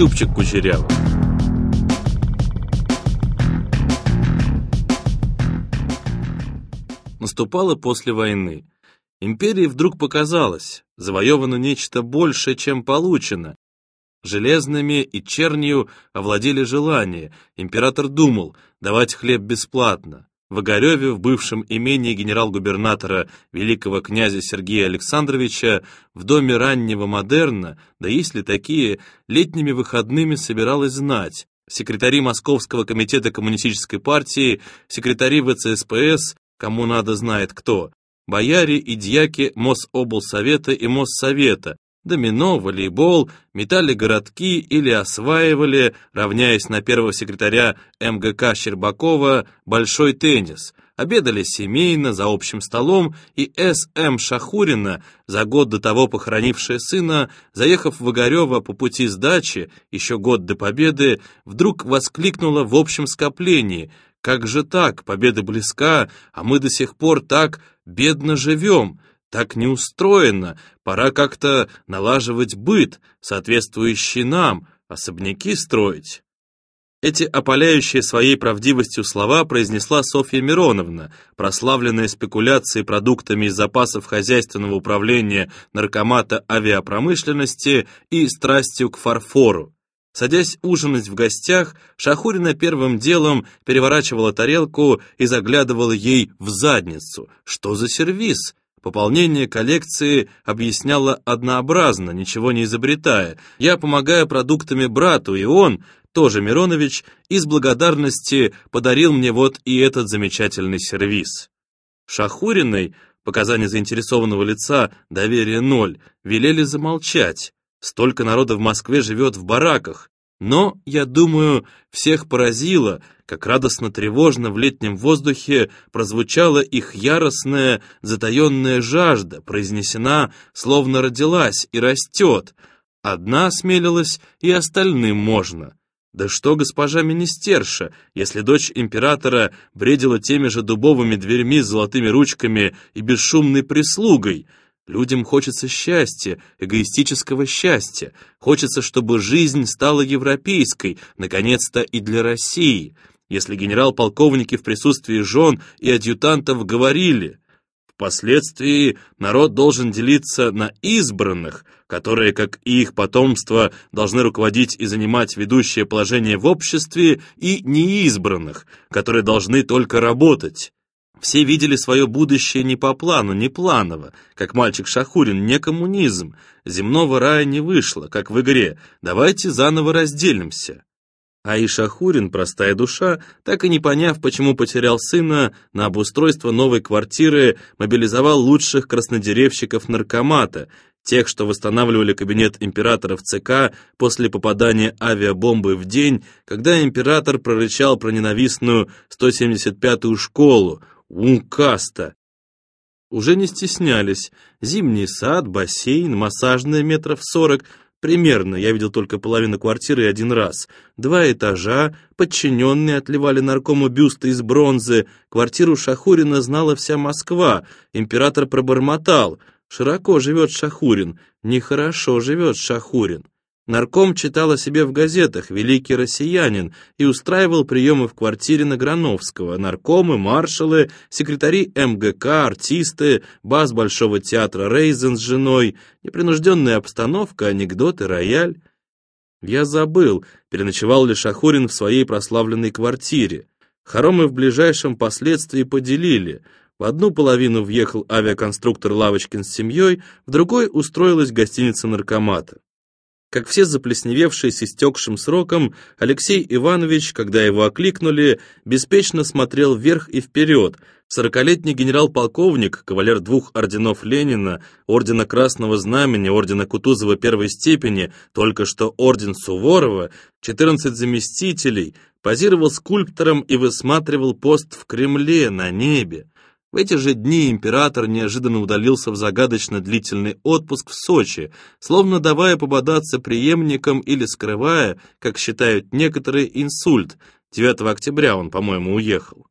чубчик кучерявый. Наступало после войны. Империи вдруг показалось, завоевано нечто большее, чем получено. Железными и чернью овладели желания. Император думал давать хлеб бесплатно. В Огареве, в бывшем имении генерал-губернатора великого князя Сергея Александровича, в доме раннего модерна, да есть ли такие, летними выходными собиралась знать, секретари Московского комитета коммунистической партии, секретари ВЦСПС, кому надо знает кто, бояре и дьяки Мособлсовета и Моссовета, домино, волейбол, метали городки или осваивали, равняясь на первого секретаря МГК Щербакова, большой теннис, обедали семейно за общим столом, и С.М. Шахурина, за год до того похоронившая сына, заехав в Огарева по пути с дачи, еще год до победы, вдруг воскликнула в общем скоплении – как же так, победа близка, а мы до сих пор так бедно живем, так не устроено, пора как-то налаживать быт, соответствующий нам, особняки строить. Эти опаляющие своей правдивостью слова произнесла Софья Мироновна, прославленная спекуляцией продуктами из запасов хозяйственного управления наркомата авиапромышленности и страстью к фарфору. Садясь ужинать в гостях, Шахурина первым делом переворачивала тарелку и заглядывала ей в задницу. Что за сервиз? Пополнение коллекции объясняла однообразно, ничего не изобретая. Я помогаю продуктами брату, и он, тоже Миронович, из благодарности подарил мне вот и этот замечательный сервиз. Шахуриной, показания заинтересованного лица, доверие ноль, велели замолчать. Столько народа в Москве живет в бараках. Но, я думаю, всех поразило, как радостно-тревожно в летнем воздухе прозвучала их яростная, затаенная жажда, произнесена, словно родилась и растет. Одна осмелилась, и остальным можно. Да что госпожа министерша, если дочь императора бредила теми же дубовыми дверьми с золотыми ручками и бесшумной прислугой — Людям хочется счастья, эгоистического счастья. Хочется, чтобы жизнь стала европейской, наконец-то и для России. Если генерал-полковники в присутствии жен и адъютантов говорили, впоследствии народ должен делиться на избранных, которые, как и их потомство, должны руководить и занимать ведущее положение в обществе, и неизбранных, которые должны только работать. Все видели свое будущее не по плану, не планово, как мальчик Шахурин, не коммунизм. Земного рая не вышло, как в игре. Давайте заново разделимся. А и Шахурин, простая душа, так и не поняв, почему потерял сына, на обустройство новой квартиры мобилизовал лучших краснодеревщиков наркомата, тех, что восстанавливали кабинет императора в ЦК после попадания авиабомбы в день, когда император прорычал про ненавистную 175-ю школу, Ункаста. Уже не стеснялись. Зимний сад, бассейн, массажная метров сорок. Примерно, я видел только половину квартиры один раз. Два этажа, подчиненные отливали наркому бюсты из бронзы. Квартиру Шахурина знала вся Москва. Император пробормотал. Широко живет Шахурин, нехорошо живет Шахурин. Нарком читал о себе в газетах «Великий россиянин» и устраивал приемы в квартире на Грановского, наркомы, маршалы, секретари МГК, артисты, бас Большого театра Рейзен с женой, непринужденная обстановка, анекдоты, рояль. Я забыл, переночевал ли Шахурин в своей прославленной квартире. Хоромы в ближайшем последствии поделили. В одну половину въехал авиаконструктор Лавочкин с семьей, в другой устроилась гостиница наркомата. Как все заплесневевшие с истекшим сроком, Алексей Иванович, когда его окликнули, беспечно смотрел вверх и вперед. Сорокалетний генерал-полковник, кавалер двух орденов Ленина, ордена Красного Знамени, ордена Кутузова первой степени, только что орден Суворова, 14 заместителей, позировал скульптором и высматривал пост в Кремле на небе. В эти же дни император неожиданно удалился в загадочно длительный отпуск в Сочи, словно давая пободаться преемникам или скрывая, как считают некоторые, инсульт. 9 октября он, по-моему, уехал.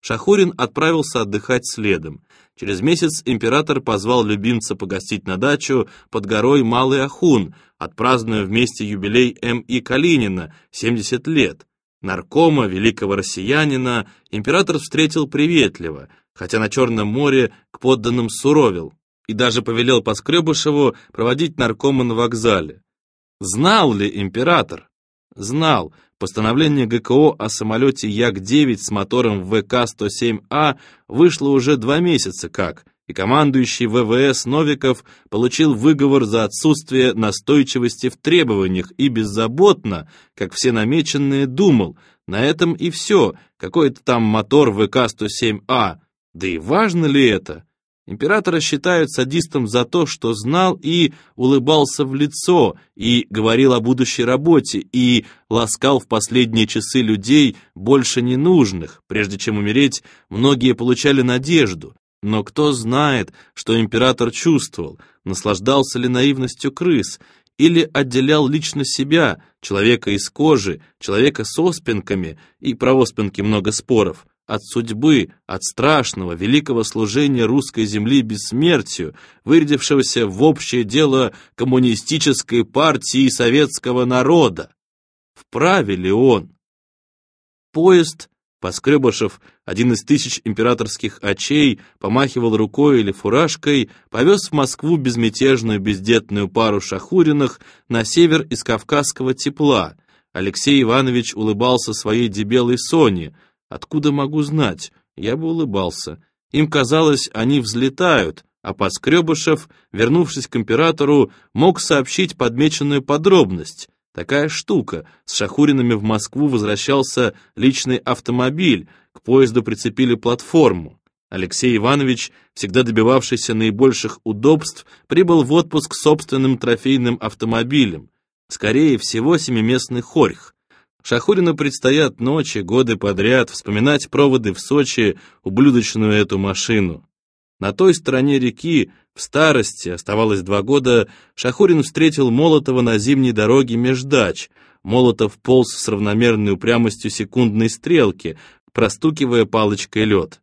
Шахурин отправился отдыхать следом. Через месяц император позвал любимца погостить на дачу под горой Малый Ахун, отпразднуя вместе юбилей М.И. Калинина, 70 лет. Наркома, великого россиянина, император встретил приветливо, хотя на Черном море к подданным суровил, и даже повелел Поскребышеву проводить наркома на вокзале. Знал ли император? Знал. Постановление ГКО о самолете Як-9 с мотором ВК-107А вышло уже два месяца как, и командующий ВВС Новиков получил выговор за отсутствие настойчивости в требованиях и беззаботно, как все намеченные, думал, на этом и все, какой-то там мотор ВК-107А. Да и важно ли это? Императора считают садистом за то, что знал и улыбался в лицо, и говорил о будущей работе, и ласкал в последние часы людей больше ненужных. Прежде чем умереть, многие получали надежду. Но кто знает, что император чувствовал, наслаждался ли наивностью крыс, или отделял лично себя, человека из кожи, человека с оспинками, и про оспинки много споров, от судьбы, от страшного, великого служения русской земли бессмертию, вырядившегося в общее дело коммунистической партии и советского народа. Вправе ли он? Поезд, Поскребышев, один из тысяч императорских очей, помахивал рукой или фуражкой, повез в Москву безмятежную бездетную пару Шахуриных на север из кавказского тепла. Алексей Иванович улыбался своей дебелой Соне, Откуда могу знать? Я бы улыбался. Им казалось, они взлетают, а Поскребышев, вернувшись к императору, мог сообщить подмеченную подробность. Такая штука. С Шахуринами в Москву возвращался личный автомобиль, к поезду прицепили платформу. Алексей Иванович, всегда добивавшийся наибольших удобств, прибыл в отпуск собственным трофейным автомобилем. Скорее всего, семиместный хорьх. Шахурину предстоят ночи, годы подряд вспоминать проводы в Сочи, ублюдочную эту машину. На той стороне реки, в старости, оставалось два года, Шахурин встретил Молотова на зимней дороге меж дач. Молотов полз с равномерной упрямостью секундной стрелки, простукивая палочкой лед.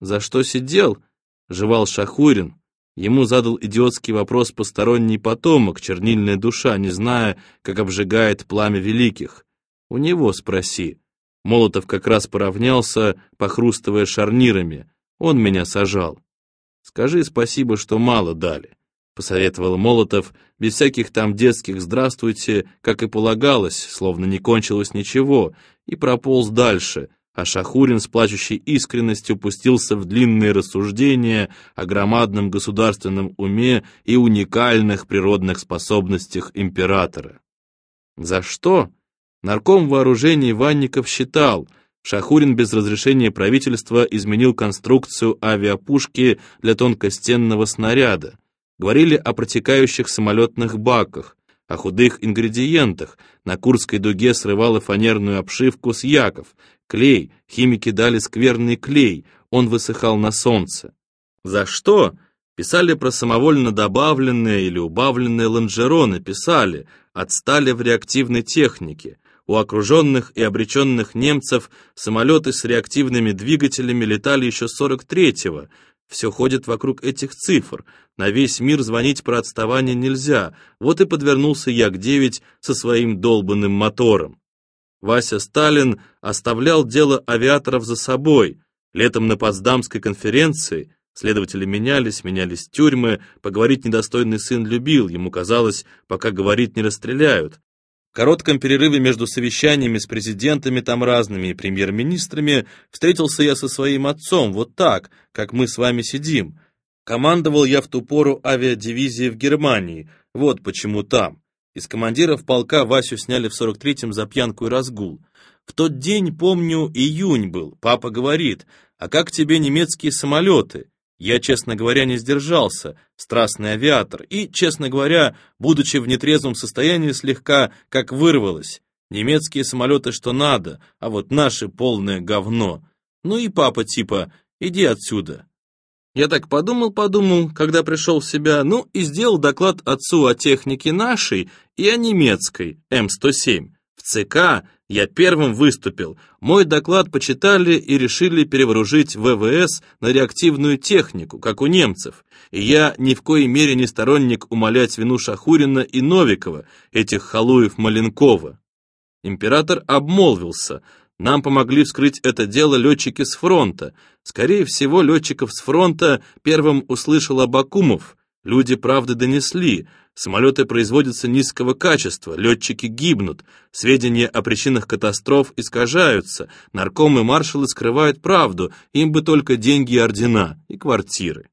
«За что сидел?» — жевал Шахурин. Ему задал идиотский вопрос посторонний потомок, чернильная душа, не зная, как обжигает пламя великих. У него спроси. Молотов как раз поравнялся, похрустывая шарнирами. Он меня сажал. Скажи спасибо, что мало дали. Посоветовал Молотов, без всяких там детских «здравствуйте», как и полагалось, словно не кончилось ничего, и прополз дальше, а Шахурин с плачущей искренностью пустился в длинные рассуждения о громадном государственном уме и уникальных природных способностях императора. За что? Нарком вооружений Ванников считал, Шахурин без разрешения правительства изменил конструкцию авиапушки для тонкостенного снаряда. Говорили о протекающих самолетных баках, о худых ингредиентах. На Курской дуге срывала фанерную обшивку с яков. Клей, химики дали скверный клей, он высыхал на солнце. За что? Писали про самовольно добавленные или убавленные лонжероны, писали, отстали в реактивной технике. У окруженных и обреченных немцев самолеты с реактивными двигателями летали еще 43-го. Все ходит вокруг этих цифр. На весь мир звонить про отставание нельзя. Вот и подвернулся Як-9 со своим долбанным мотором. Вася Сталин оставлял дело авиаторов за собой. Летом на Потсдамской конференции Следователи менялись, менялись тюрьмы, поговорить недостойный сын любил, ему казалось, пока говорит, не расстреляют. Коротком перерыве между совещаниями с президентами там разными и премьер-министрами встретился я со своим отцом, вот так, как мы с вами сидим. Командовал я в ту пору авиадивизией в Германии, вот почему там. Из командиров полка Васю сняли в 43-м за пьянку и разгул. В тот день, помню, июнь был, папа говорит, а как тебе немецкие самолеты? Я, честно говоря, не сдержался, страстный авиатор, и, честно говоря, будучи в нетрезвом состоянии слегка, как вырвалось. Немецкие самолеты что надо, а вот наши полное говно. Ну и папа типа, иди отсюда. Я так подумал-подумал, когда пришел в себя, ну и сделал доклад отцу о технике нашей и о немецкой М-107. В ЦК Я первым выступил. Мой доклад почитали и решили перевооружить ВВС на реактивную технику, как у немцев. И я ни в коей мере не сторонник умолять вину Шахурина и Новикова, этих халуев Маленкова. Император обмолвился. Нам помогли вскрыть это дело летчики с фронта. Скорее всего, летчиков с фронта первым услышал Абакумов. Люди правды донесли. Самолеты производятся низкого качества, летчики гибнут, сведения о причинах катастроф искажаются, наркомы и маршалы скрывают правду, им бы только деньги и ордена, и квартиры.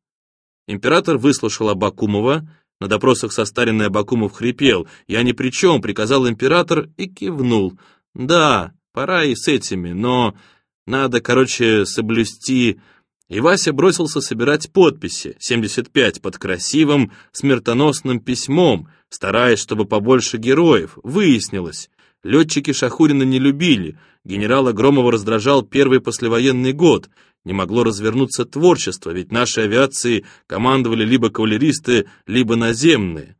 Император выслушал Абакумова, на допросах состаренный Абакумов хрипел, «Я ни при чем», приказал император и кивнул. «Да, пора и с этими, но надо, короче, соблюсти и Вася бросился собирать подписи, 75, под красивым, смертоносным письмом, стараясь, чтобы побольше героев. Выяснилось, летчики Шахурина не любили, генерала Громова раздражал первый послевоенный год, не могло развернуться творчество, ведь нашей авиации командовали либо кавалеристы, либо наземные.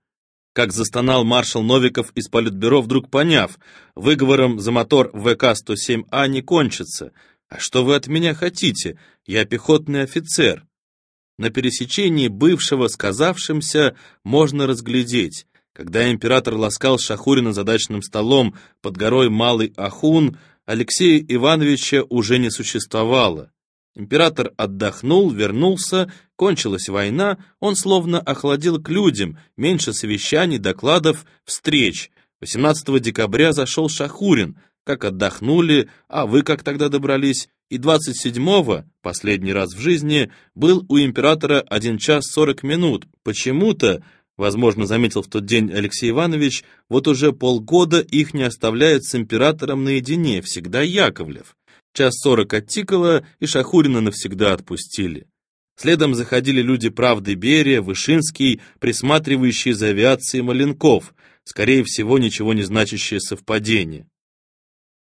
Как застонал маршал Новиков из Политбюро, вдруг поняв, выговором за мотор ВК-107А не кончится — «А что вы от меня хотите? Я пехотный офицер». На пересечении бывшего сказавшимся можно разглядеть. Когда император ласкал Шахурина задачным столом под горой Малый Ахун, Алексея Ивановича уже не существовало. Император отдохнул, вернулся, кончилась война, он словно охладил к людям, меньше совещаний, докладов, встреч. 18 декабря зашел Шахурин, как отдохнули, а вы как тогда добрались, и 27-го, последний раз в жизни, был у императора 1 час 40 минут. Почему-то, возможно, заметил в тот день Алексей Иванович, вот уже полгода их не оставляют с императором наедине, всегда Яковлев. Час сорок оттикало, и Шахурина навсегда отпустили. Следом заходили люди правды Берия, Вышинский, присматривающие за авиацией Маленков, скорее всего, ничего не значащее совпадение.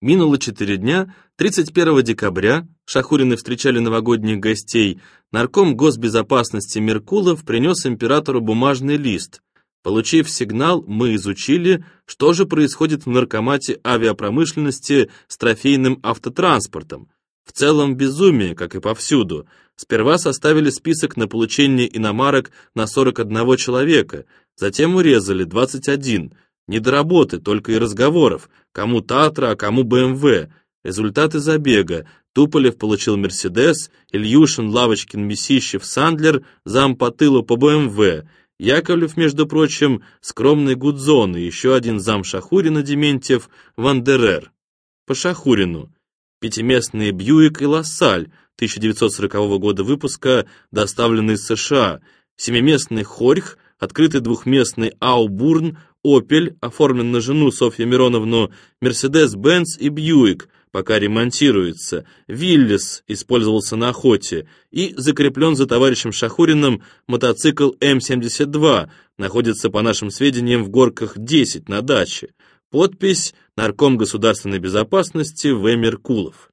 Минуло четыре дня, 31 декабря, Шахурины встречали новогодних гостей, нарком госбезопасности Меркулов принес императору бумажный лист. Получив сигнал, мы изучили, что же происходит в наркомате авиапромышленности с трофейным автотранспортом. В целом безумие, как и повсюду. Сперва составили список на получение иномарок на 41 человека, затем урезали 21, не до работы, только и разговоров. Кому Татра, а кому БМВ. Результаты забега. Туполев получил Мерседес, Ильюшин, Лавочкин, Месищев, Сандлер, зам по тылу по БМВ. Яковлев, между прочим, скромный Гудзон и еще один зам Шахурина Дементьев, Вандерер. По Шахурину. Пятиместные Бьюик и Лассаль, 1940 года выпуска, доставленные из США. Семиместный Хорьх, открытый двухместный Аубурн, Opel, оформлен на жену Софью Мироновну, Mercedes-Benz и Бьюик, пока ремонтируется, Виллис использовался на охоте и закреплен за товарищем Шахуриным мотоцикл М-72, находится, по нашим сведениям, в горках 10 на даче. Подпись «Нарком государственной безопасности В. Меркулов».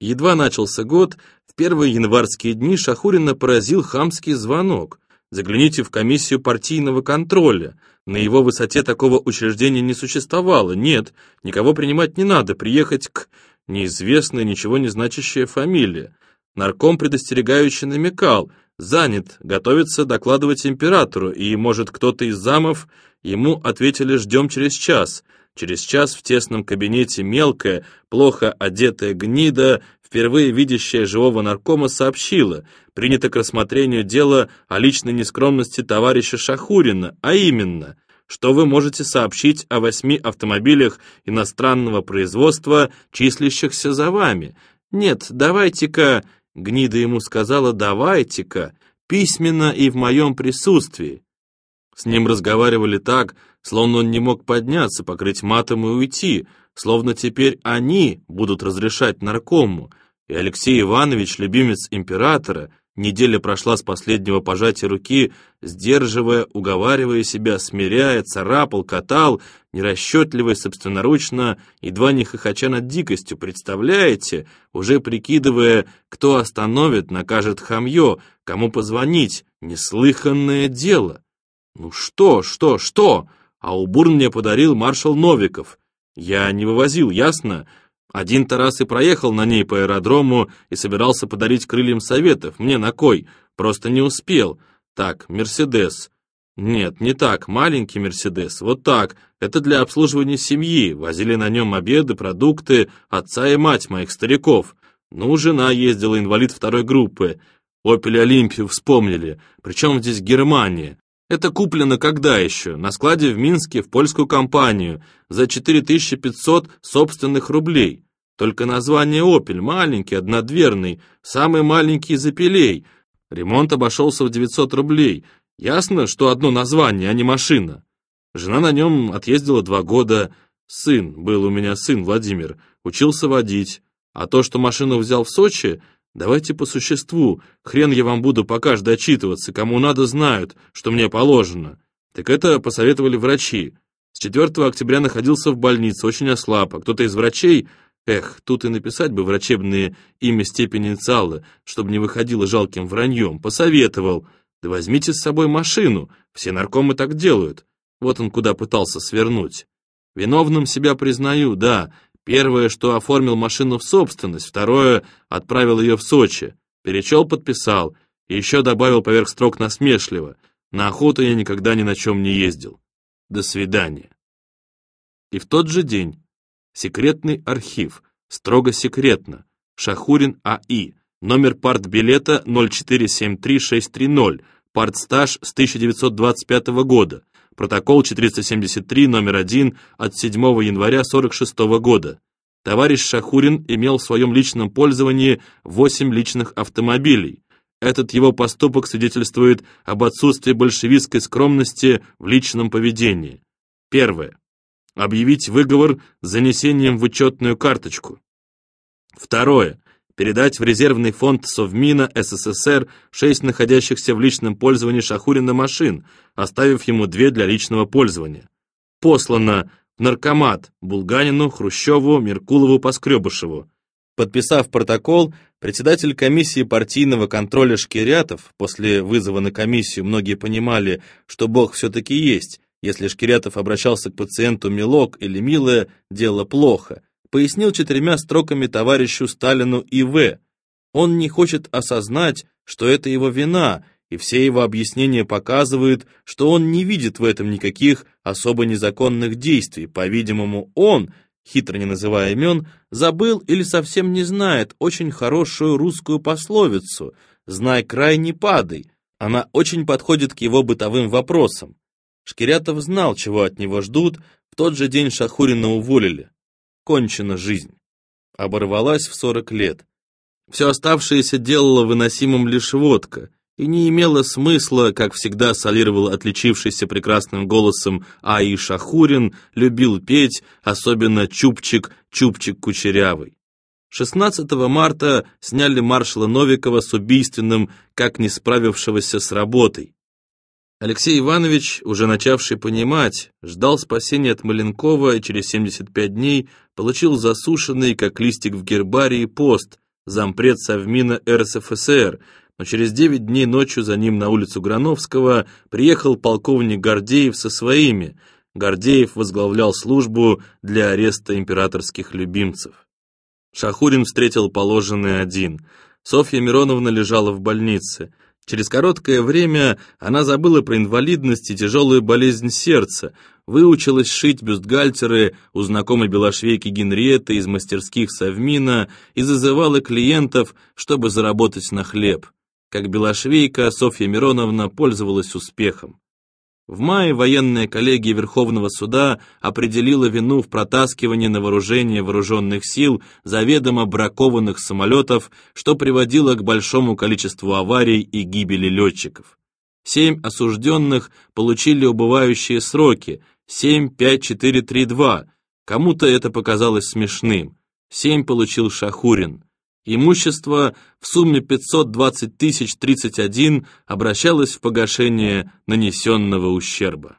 Едва начался год, в первые январские дни Шахурина поразил хамский звонок. Загляните в комиссию партийного контроля. На его высоте такого учреждения не существовало. Нет, никого принимать не надо, приехать к... Неизвестная, ничего не значащая фамилия. Нарком предостерегающе намекал. Занят, готовится докладывать императору, и, может, кто-то из замов ему ответили «ждем через час». Через час в тесном кабинете мелкая, плохо одетая гнида впервые видящая живого наркома, сообщила, принято к рассмотрению дела о личной нескромности товарища Шахурина, а именно, что вы можете сообщить о восьми автомобилях иностранного производства, числящихся за вами. Нет, давайте-ка, гнида ему сказала, давайте-ка, письменно и в моем присутствии. С ним разговаривали так, словно он не мог подняться, покрыть матом и уйти, словно теперь они будут разрешать наркому, и Алексей Иванович, любимец императора, неделя прошла с последнего пожатия руки, сдерживая, уговаривая себя, смиряя, царапал, катал, нерасчетливо собственноручно, едва не хохоча над дикостью, представляете, уже прикидывая, кто остановит, накажет хамье, кому позвонить, неслыханное дело. Ну что, что, что? А убур мне подарил маршал Новиков. Я не вывозил, ясно? Один-то раз и проехал на ней по аэродрому и собирался подарить крыльям советов. Мне на кой? Просто не успел. Так, Мерседес. Нет, не так, маленький Мерседес. Вот так. Это для обслуживания семьи. Возили на нем обеды, продукты, отца и мать моих стариков. Ну, жена ездила, инвалид второй группы. Опель Олимпию вспомнили. Причем здесь Германия. Это куплено когда еще? На складе в Минске в польскую компанию за 4500 собственных рублей. Только название «Опель» маленький, однодверный, самый маленький из «Опелей». Ремонт обошелся в 900 рублей. Ясно, что одно название, а не машина. Жена на нем отъездила два года. Сын, был у меня сын Владимир, учился водить. А то, что машину взял в Сочи, давайте по существу. Хрен я вам буду по каждой отчитываться, кому надо знают, что мне положено. Так это посоветовали врачи. С 4 октября находился в больнице, очень ослаб, а кто-то из врачей Эх, тут и написать бы врачебное имя степени инициала, чтобы не выходило жалким враньем. Посоветовал. Да возьмите с собой машину, все наркомы так делают. Вот он куда пытался свернуть. Виновным себя признаю, да. Первое, что оформил машину в собственность, второе, отправил ее в Сочи. Перечел, подписал. И еще добавил поверх строк насмешливо. На охоту я никогда ни на чем не ездил. До свидания. И в тот же день Секретный архив. Строго секретно. Шахурин А.И. Номер партбилета 0473630. Партстаж с 1925 года. Протокол 473, номер 1, от 7 января 46 года. Товарищ Шахурин имел в своем личном пользовании 8 личных автомобилей. Этот его поступок свидетельствует об отсутствии большевистской скромности в личном поведении. Первое объявить выговор с занесением в учетную карточку. Второе. Передать в резервный фонд Совмина СССР шесть находящихся в личном пользовании Шахурина машин, оставив ему две для личного пользования. Послано в наркомат Булганину, Хрущеву, Меркулову, Поскребышеву. Подписав протокол, председатель комиссии партийного контроля Шкирятов, после вызова на комиссию многие понимали, что Бог все-таки есть, если Шкирятов обращался к пациенту «милок» или «милая», дело плохо. Пояснил четырьмя строками товарищу Сталину И.В. Он не хочет осознать, что это его вина, и все его объяснения показывают, что он не видит в этом никаких особо незаконных действий. По-видимому, он, хитро не называя имен, забыл или совсем не знает очень хорошую русскую пословицу «Знай край, не падай». Она очень подходит к его бытовым вопросам. Шкирятов знал, чего от него ждут, в тот же день Шахурина уволили. Кончена жизнь. Оборвалась в 40 лет. Все оставшееся делала выносимым лишь водка, и не имело смысла, как всегда солировал отличившийся прекрасным голосом Аи Шахурин, любил петь, особенно Чупчик, Чупчик Кучерявый. 16 марта сняли маршала Новикова с убийственным, как не справившегося с работой. Алексей Иванович, уже начавший понимать, ждал спасения от Маленкова и через 75 дней получил засушенный, как листик в гербарии, пост зампред Совмина РСФСР, но через 9 дней ночью за ним на улицу Грановского приехал полковник Гордеев со своими. Гордеев возглавлял службу для ареста императорских любимцев. Шахурин встретил положенный один. Софья Мироновна лежала в больнице. Через короткое время она забыла про инвалидность и тяжелую болезнь сердца, выучилась шить бюстгальтеры у знакомой белошвейки Генриетты из мастерских Совмина и зазывала клиентов, чтобы заработать на хлеб. Как белошвейка, Софья Мироновна пользовалась успехом. В мае военная коллегия Верховного суда определила вину в протаскивании на вооружение вооруженных сил заведомо бракованных самолетов, что приводило к большому количеству аварий и гибели летчиков. Семь осужденных получили убывающие сроки 7-5-4-3-2. Кому-то это показалось смешным. Семь получил Шахурин. Имущество в сумме 520 тысяч 31 обращалось в погашение нанесенного ущерба.